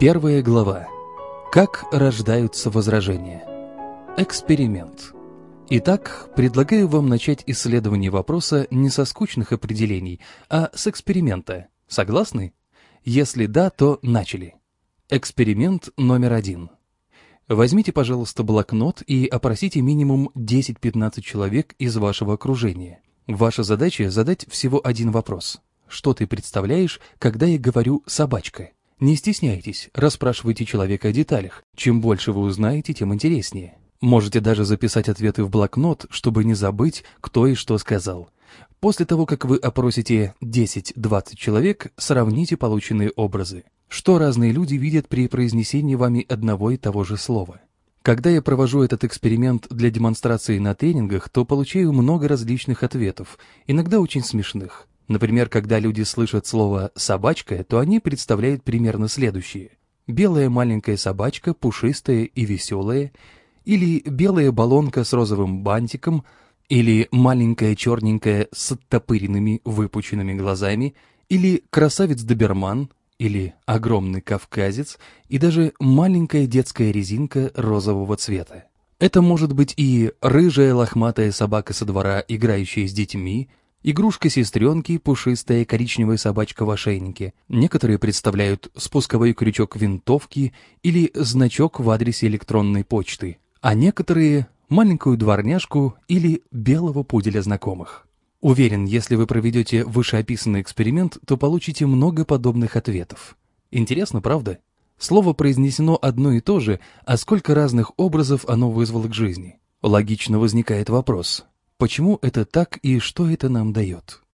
Первая глава. Как рождаются возражения. Эксперимент. Итак, предлагаю вам начать исследование вопроса не со скучных определений, а с эксперимента. Согласны? Если да, то начали. Эксперимент номер один. Возьмите, пожалуйста, блокнот и опросите минимум 10-15 человек из вашего окружения. Ваша задача задать всего один вопрос. Что ты представляешь, когда я говорю «собачка»? Не стесняйтесь, расспрашивайте человека о деталях. Чем больше вы узнаете, тем интереснее. Можете даже записать ответы в блокнот, чтобы не забыть, кто и что сказал. После того, как вы опросите 10-20 человек, сравните полученные образы. Что разные люди видят при произнесении вами одного и того же слова. Когда я провожу этот эксперимент для демонстрации на тренингах, то получаю много различных ответов, иногда очень смешных. Например, когда люди слышат слово «собачка», то они представляют примерно следующее. Белая маленькая собачка, пушистая и веселая, или белая баллонка с розовым бантиком, или маленькая черненькая с оттопыренными выпученными глазами, или красавец-доберман, или огромный кавказец, и даже маленькая детская резинка розового цвета. Это может быть и рыжая лохматая собака со двора, играющая с детьми, Игрушка сестренки, пушистая коричневая собачка в ошейнике. Некоторые представляют спусковой крючок винтовки или значок в адресе электронной почты, а некоторые — маленькую дворняжку или белого пуделя знакомых. Уверен, если вы проведете вышеописанный эксперимент, то получите много подобных ответов. Интересно, правда? Слово произнесено одно и то же, а сколько разных образов оно вызвало к жизни? Логично возникает вопрос — Почему это так и что это нам дает?